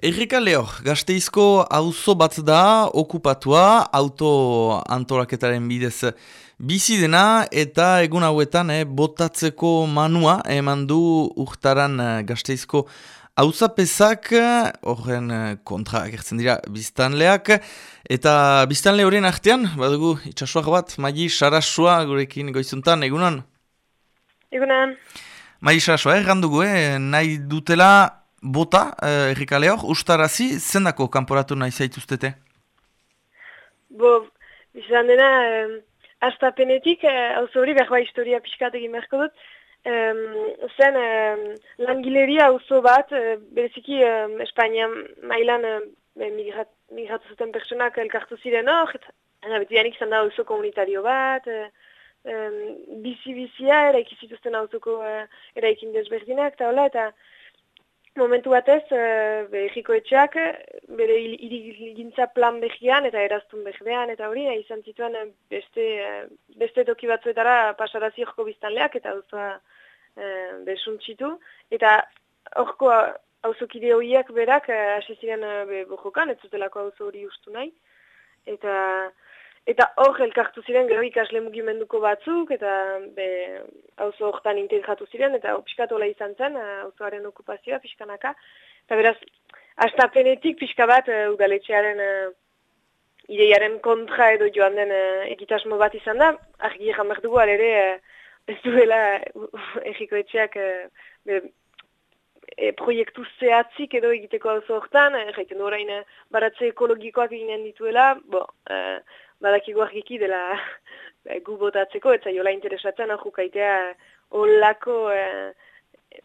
Errika lehor, gazteizko auzo bat da, okupatua, auto antolaketaren bidez bizi dena, eta egun hauetan eh, botatzeko manua eman du urtaran eh, gazteizko auzapezak, horren eh, kontra agertzen dira biztanleak, eta biztanle horien artean, badugu itxasuak bat, Magi Sarasua gurekin goizuntan, egunan? Egunan. Magi Sarasua, errandugu, eh, nahi dutela bota, eh, errikale hor, ustarazi, zendako kanporatu nahi zaituztete? Bo, izan dena, eh, astapenetik, hau eh, hori behar historia pixkat egin beharko dut, eh, zen eh, langileria auzo bat, eh, bereziki eh, Espainia mailan eh, migrat, migratu zuten personak elkartu ziren hor, eta beti denik izan da auzo komunitario bat, eh, bizi-bizia eraikizituzten auzoko eh, eraikin desberdinak, eta hola, eta momentu batez, uh, behiko etxeak, bere irigintza plan behian eta eraztun behian, eta hori, izan zituen beste, beste toki batzuetara pasarazi horko biztanleak, eta duzoa uh, besuntzitu. Eta horko hauzokide horiek berak, hasi ziren uh, bojokan, ez zutelako hauzo hori ustu nahi. Eta... Eta hor elkartu ziren gero ikasle mugimenduko batzuk, eta be, auzo hortan integratu ziren, eta piskatola izan zen, auzoaren okupazioa piskanaka. Eta beraz, astapenetik pixka bat uh, udaletxearen uh, ideiaren kontra edo joan den uh, egitasmo bat izan da, argi egan behar dugu alere uh, ez duela uh, egiko etxeak uh, e, proiektu zehatzik edo egiteko auzo hortan, jaiten du orain baratze ekologikoak eginen dituela, bo, badakigu argiki dela gu botatzeko, eta jola interesatzen jukaitea olako eh,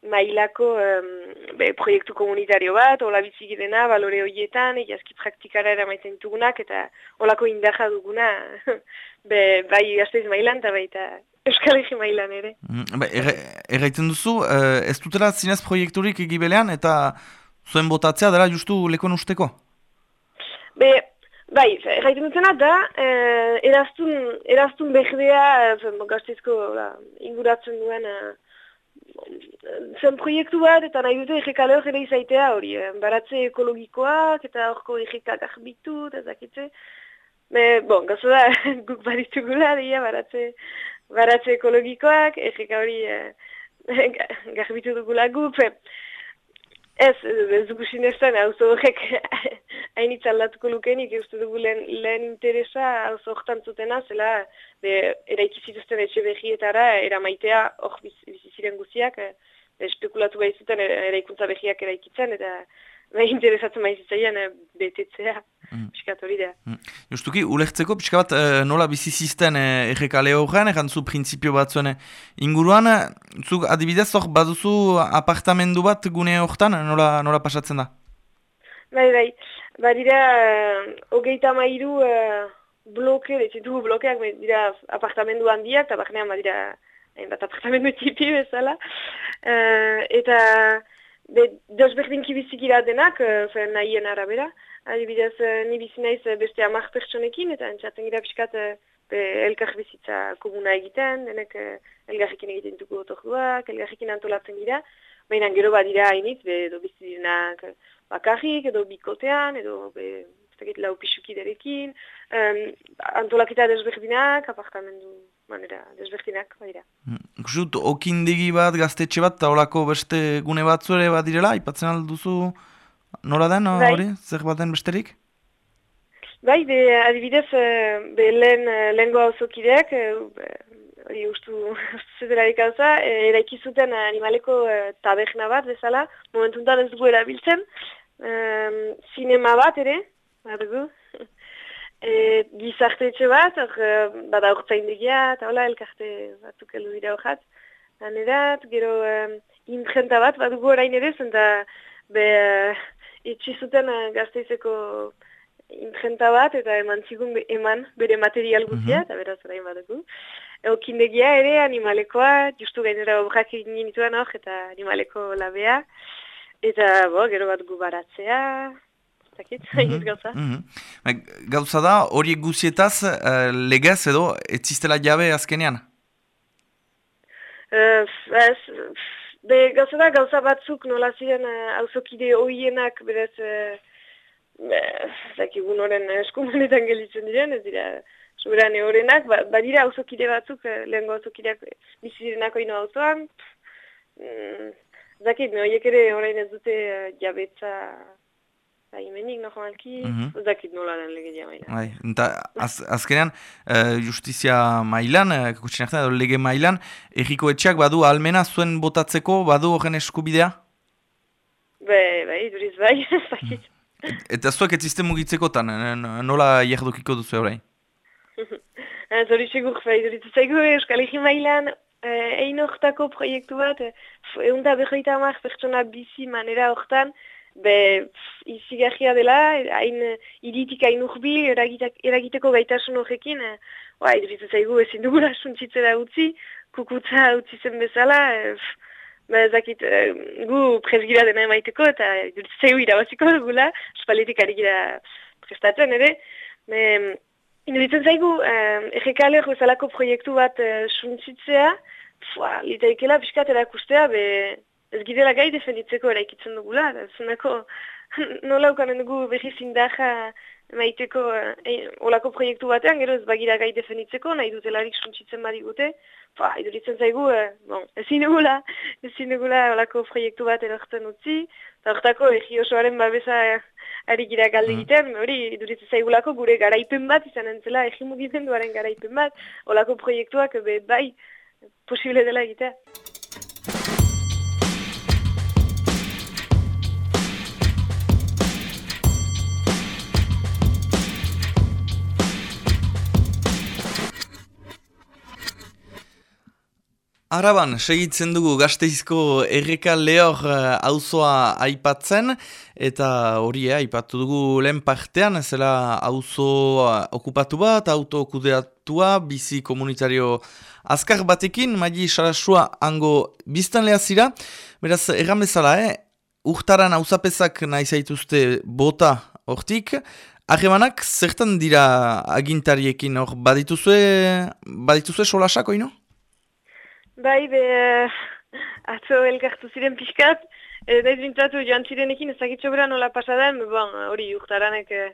mailako eh, proiektu komunitario bat, hola dena, balore horietan, egazki praktikara eramaiten dugunak, eta olako indaja duguna, be, bai gazteiz mailan, eta baita Euskal Egi mailan ere. Mm, erraiten duzu, eh, ez dutela zinez proiekturik egibelean, eta zuen botatzea dela justu lekon usteko? Be, Bai, jaiten dutena da, eh, eraztun, eraztun behdea, eh, gaztizko inguratzen duen, eh, zen proiektu bat, eta nahi dute egekale hori izaitea hori, eh, baratze ekologikoak, eta horko egekak ahbitu, eta zakitze. Me, bon, gazo da, guk baritugula, dira, baratze, baratze ekologikoak, egeka hori eh, garbitu dugula guk, Ez, ez dugu sinestan, hau horrek hainitza aldatuko lukenik, uste dugu lehen, lehen interesa hau hortan zutena, zela be, eraikizituzten etxe behietara, eramaitea hor biziziren guziak, e, espekulatu behizuten eraikuntza behiak eraikitzen, eta Bai, interesatzen maiz izaian, eh, betetzea, mm. piskat hori da. Mm. Justuki, ulertzeko, pixka bat, eh, nola bizizisten eh, errekale horrean, egan zu prinsipio batzuen inguruan, zu adibidez hor, baduzu apartamendu bat gune horretan, nola, nola pasatzen da? Bai, bai, badira, uh, hogeita mairu uh, bloke, ditugu blokeak, dira apartamendu handiak, eta baknean badira, bat apartamendu tipi bezala, uh, eta... Be, dozberdinki bizigira denak, uh, nahien arabera. Adibidez, uh, ni bizi naiz beste amak pertsonekin, eta entzaten gira pixkat uh, elkar bizitza komuna egiten, denek uh, elgarrikin egiten dugu otorduak, elgarrikin antolatzen gira. Baina gero badira hainitz, be, edo bizi direnak bakarrik, edo bikotean, edo be, ez lau pixuki derekin. Um, antolakita desberdinak, apartamendu manera, desberdinak. Gusut, mm, okindegi bat, gaztetxe bat, eta horako beste gune bat zuere bat direla, ipatzen alduzu nola den, bai. hori, zer baten besterik? Bai, be, adibidez, eh, be, lehen, eh, lehen goa osokideak, eh, hori ustu, ustu zetela ikauza, eraikizuten animaleko taberna bat, bezala, momentuntan ez dugu erabiltzen, um, sinema bat ere, bat dugu, e, gizarte etxe bat, or, e, bada urtzaindegia, eta hola, elkarte batzuk elu dira horat. Hanerat, gero um, imprenta bat, bat dugu orain ere, zenta be, uh, zuten uh, gazteizeko imprenta bat, eta eman zigun eman bere material guztia, mm eta beraz orain bat dugu. Eokindegia ere, animalekoa, justu gainera obrak egin nituen hor, eta animaleko labea. Eta, bo, gero bat gu baratzea, zakit, mm gauza. Mm Gauza da, horiek guzietaz, uh, legez edo, etzistela jabe azkenean? Uh, ez, Be, gauza da, gauza batzuk nola ziren uh, hoienak berez, uh, zakigun horren eskumanetan gelitzen diren, ez dira, soberane horrenak, ba, badira hauzokide batzuk, uh, lehen gauzokideak bizirenako ino hauzoan, mm, zakit, me horiek ere horrein ez dute uh, jabetza imenik normalki, mm -hmm. zakit nola den lege mailan. Bai, eta az, azkenean, uh, justizia mailan, uh, edo lege mailan, erriko etxeak badu almena zuen botatzeko, badu horren eskubidea? Be, bai, duriz bai, zakit. Eta zuak ez izte mugitzeko tan, nola jardukiko duzu orain? Zori segur, bai, duriz zaigu Euskal Egi mailan, egin ortako proiektu bat, egun da behoita amak pertsona bizi manera hortan, be izigarria dela, hain iritik hain urbil, eragiteko gaitasun horrekin, e, ba, iduritu zaigu ezin dugula suntzitzera utzi, kukutza utzi zen bezala, e, ba, zakit, e, gu presgira dena emaiteko, eta iduritu zaigu irabaziko dugula, espaletik ari gira prestatzen ere, me, iduritzen zaigu, e, errekaler bezalako proiektu bat e, suntzitzea, litaikela piskat erakustea, be, ez gidela gai defenditzeko eraikitzen dugula, zunako nola ukanen dugu behi zindaja maiteko e, olako proiektu batean, gero ez bagira gai defenditzeko, nahi dutelarik suntsitzen badigute, fa, iduritzen zaigu, e, bon, ezin dugula, ezin dugula olako proiektu bat erortzen utzi, eta horretako egi osoaren babesa ari gira galde mm. egiten, mm. hori iduritzen zaigulako gure garaipen bat, izan entzela egi mugimenduaren garaipen bat, olako proiektuak be, bai posible dela egitea. Araban, segitzen dugu gazteizko erreka lehor eh, auzoa aipatzen, eta hori eh, aipatu dugu lehen partean, zela auzo okupatu bat, auto kudeatua, bizi komunitario azkar batekin, maili sarasua hango biztan lehazira, beraz, erran bezala, eh? urtaran auzapezak nahi zaituzte bota hortik, Ahemanak, zertan dira agintariekin hor, badituzue, badituzue solasako ino? Bai, be, uh, atzo elkartu ziren pixkat, e, nahiz bintzatu joan zirenekin ezagitxo bera nola pasadan, bon, hori urtaranek uh,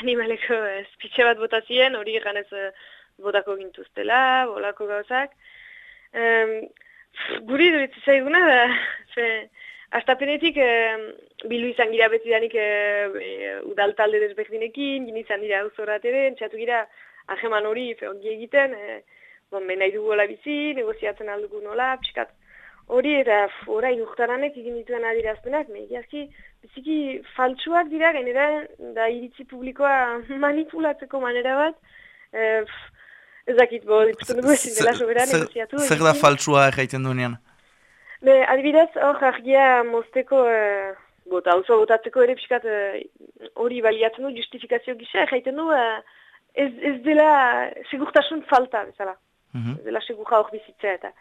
animaleko espitxe bat botazien, hori ganez uh, botako gintuztela, bolako gauzak. Um, guri duritzu zaiguna da, ze, astapenetik uh, bilu izan gira beti danik uh, udal talde desberdinekin, gini izan dira auzorat ere, entxatu gira aheman hori ongi egiten, bon, nahi dugu bizi, negoziatzen aldugu nola, pixkat. Hori eta orain urtaranek egin dituen adirazpenak, mehiazki, biziki faltsuak dira, gainera, da iritzi publikoa manipulatzeko manera bat, e, ez dakit, bo, ikusten dugu ezin dela sobera negoziatu. Zer da faltsua egiten duenean? Be, adibidez, hor argia mozteko, e, bota, oso botatzeko ere pixkat e, hori baliatzen du, justifikazio gisa, egiten du, e, ez, ez dela segurtasun falta, bezala. -hmm. dela segura hor bizitzea eta.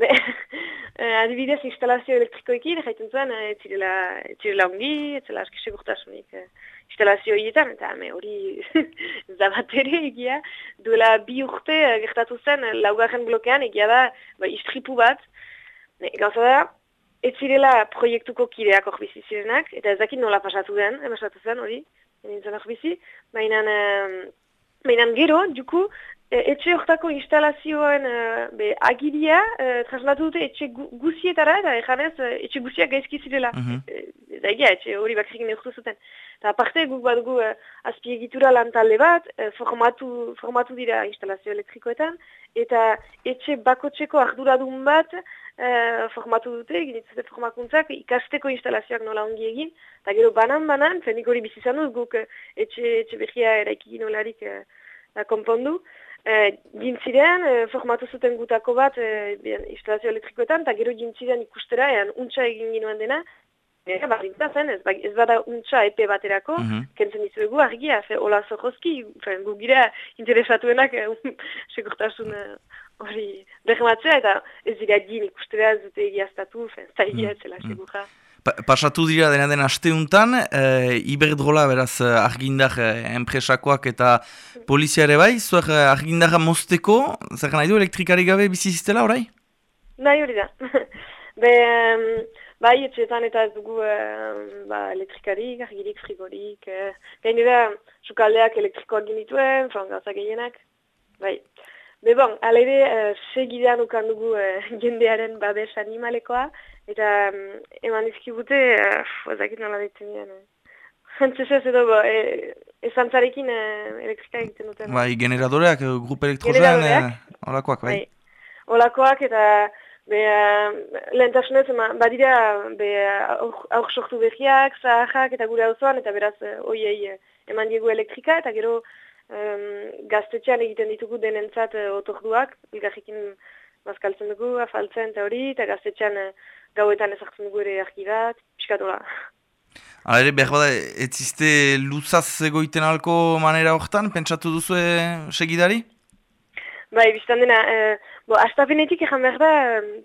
Be, eh, adibidez, instalazio elektrikoekin, jaiten zuen, eh, etzirela ongi, etzela aski segurtasunik eh, instalazio hietan, eta me hori zabatere egia, duela bi urte gertatu zen, laugarren blokean egia da, ba, istripu bat, ne, gauza da, etzirela proiektuko kideak hor bizizirenak, eta ezakit nola pasatu den, emasatu zen hori, nintzen hor bizi, baina, Mainan gero, duku, etxe hortako instalazioen uh, be, agiria uh, traslatu dute etxe gu guzietara eta ejanez uh, etxe guziak gaizki zirela. Mm -hmm. e, etxe hori bakrik neurtu zuten. Eta aparte guk bat dugu uh, azpiegitura lan talde bat, uh, formatu, formatu dira instalazio elektrikoetan, eta etxe bakotxeko arduradun bat uh, formatu dute, egin formakuntzak, ikasteko instalazioak nola ongi egin, eta gero banan-banan, zendik hori bizizan dut guk etxe, etxe behia eraikik nolarik uh, konpondu, E, gintzirean, e, formatu zuten gutako bat e, instalazio elektrikoetan, eta gero gintzirean ikustera, ean untxa egin ginoen dena, e, zen, ez, ba, ez bada untxa epe baterako, mm -hmm. kentzen izuegu argia, fe, hola zohozki, gu gira interesatuenak, e, um, sekurtasun hori uh, eta ez dira gin ikustera, ez dute egiaztatu, zaigia, mm -hmm. zela segurra. Pasatu dira dena den asteuntan, e, Iberdrola beraz eh, argindar e, enpresakoak eta poliziare bai, zuek argindarra mozteko, zer nahi du elektrikari gabe bizizitela orai? Bai hori da. Be, um, bai, etxetan eta ez dugu ba, elektrikarik, argirik, frigorik. Uh, gainera, sukaldeak elektrikoak ginituen, gauza gehienak. Bai. Be bon, ere, uh, segidean ukan dugu uh, jendearen babes animalekoa, eta um, eman dizkibute, uh, ezakit nola ditzen dira. Frantzesez edo, bo, e, ezantzarekin e, elektrika egiten duten. Bai, generadoreak, grup elektrozean, e, olakoak, bai. bai. Olakoak eta be, uh, lehentasunez, badira be, aur sortu behiak, zahak eta gure hau eta beraz, oiei eman diegu elektrika, eta gero um, gaztetxean egiten ditugu denentzat uh, otorduak, ilgarrikin bazkaltzen dugu, afaltzen eta hori, eta gaztetxean uh, gauetan ezartzen dugu ere argibat, piskatola. Hala ere, behar bada, ez izte luzaz egoiten alko manera horretan, pentsatu duzu segidari? Bai, biztan dena, e, bo, astapenetik egin behar da,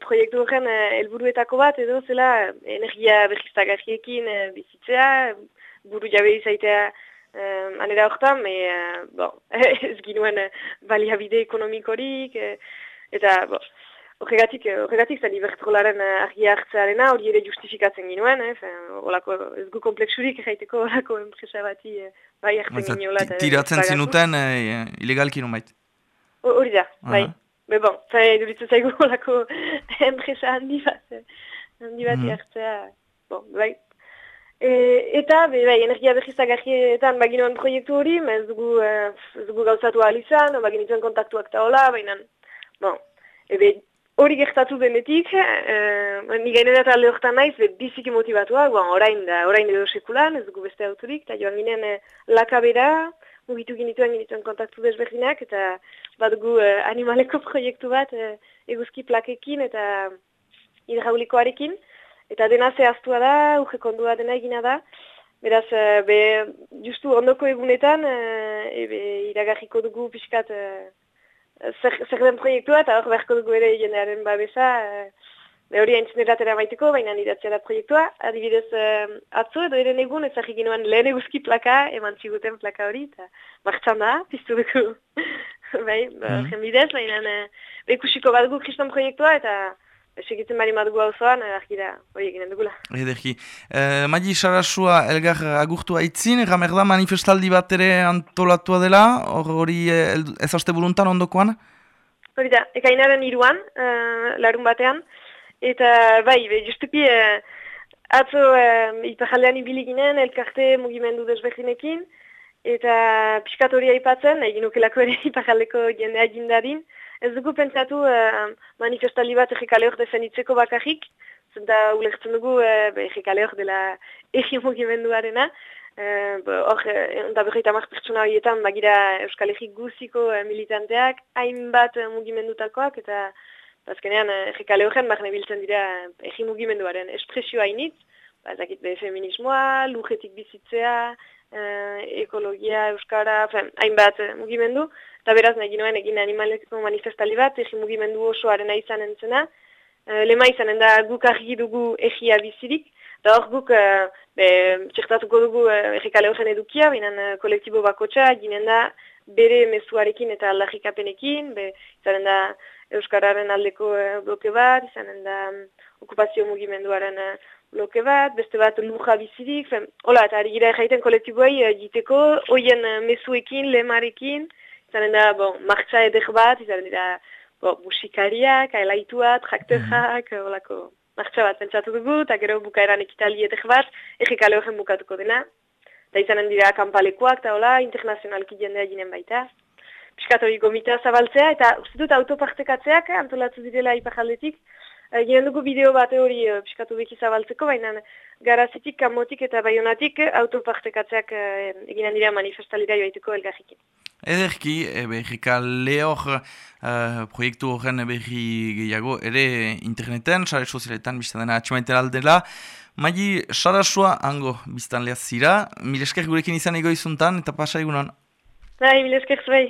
proiektu horren e, elburuetako bat, edo zela energia behiztagarriekin e, bizitzea, buru jabe izaitea e, manera horretan, me, e, bo, ez ginuen baliabide ekonomikorik, e, eta, bo, Horregatik, eh, horregatik zen ibertrolaren eh, argi hartzearena hori ere justifikatzen ginuen, eh? olako, ez gu kompleksurik jaiteko olako enpresa bati eh, bai hartzen ginoela. Tiratzen zinuten eh, ilegalki numait? Hori da, bai. Uh -huh. Be bon, zai duritzen zaigu olako enpresa handi bat, handi bat mm hartzea, bon, bai. E, eta, be, bai, energia behizak argietan baginoan proiektu hori, ez dugu, ez dugu gauzatu alizan, baginituen kontaktuak eta hola, baina, bon, ebe, Hori gertatu denetik, eh, ni gainera eta alde horretan naiz, biziki motivatua, guan, orain da, orain edo sekulan, ez dugu beste autorik, eta joan ginen eh, lakabera, mugitu ginituen ginituen kontaktu desberdinak, eta bat gu eh, animaleko proiektu bat eh, eguzki plakekin eta hidraulikoarekin, eta dena zehaztua da, urge kondua dena egina da, beraz, be, justu ondoko egunetan, eh, ebe, iragarriko dugu pixkat, eh, zer den proiektua eta hor beharko dugu ere jendearen babesa e, hori haintzen eratera baiteko, baina nidatzea da proiektua. Adibidez, e, atzo edo eren egun ezagik nuen lehen eguzki plaka, eman ziguten plaka hori, eta martxan da, piztu dugu. bai, ba, mm -hmm. baina e, bekusiko bat dugu kriston proiektua eta Esekitzen bari madugu hau zoan, eragida hori eginen dugula. Ederki. E, Magi Sarasua elgar agurtu haitzin, gamer da manifestaldi bat ere antolatua dela, hori ez haste buruntan ondokoan? Hori da, ekainaren iruan, uh, larun batean, eta bai, be, justupi, uh, atzo uh, ipajaldean ibili ginen, elkarte mugimendu desbeginekin, eta piskatoria ipatzen, egin ukelako ere ipajaldeko jendea jindadin, Ez dugu pentsatu uh, manifestali bat egikale hor defenditzeko bakarrik, zenta ulertzen dugu uh, egikale hor dela egi mugimenduarena. Uh, hor, eta berreita mark pertsona horietan bagira Euskal Herrik guziko uh, militanteak, hainbat uh, mugimendutakoak, eta bazkenean egikale horren marne biltzen dira egi mugimenduaren espresioa initz, ba, ezakit be feminismoa, lujetik bizitzea, ekologia, euskara, hainbat uh, mugimendu, eta beraz nahi ginoen egin animaleko manifestali bat, egi mugimendu osoaren izan entzena. E, lema izanen da guk argi dugu egia bizirik, eta hor guk e, txertatuko dugu e, egikale horren edukia, binen e, kolektibo bakotxa, ginen da bere mezuarekin eta aldarrikapenekin, be, izanen da Euskararen aldeko e, bloke bat, izanen da um, okupazio mugimenduaren e, bloke bat, beste bat luja bizirik, hola, eta ari gira jaiten kolektiboei e, jiteko, hoien mezuekin, lemarekin, izanen da, bon, martxa edek bat, izanen dira, bon, musikariak, ailaituak, traktorak, mm olako, martxa bat pentsatu dugu, eta gero bukaeran ekitali edek bat, egikale horren bukatuko dena. Eta izanen dira kanpalekoak, eta hola, internazionalki jendea ginen baita. Piskat hori gomita zabaltzea, eta uste dut autopartekatzeak antolatu direla ipajaldetik, Ginen dugu bideo bat hori uh, piskatu beki zabaltzeko, baina garazitik, kamotik eta baionatik autopartekatzeak uh, eginan dira manifestalira joaituko elgarrikin. Ederki, e, behirika lehor uh, proiektu horren berri gehiago, ere interneten, sare sozialetan biztan dena atxemaitera aldela. Magi, sarasua hango biztan lehaz zira, milesker gurekin izan egoizuntan eta pasa egunon? Bai, milesker zuei.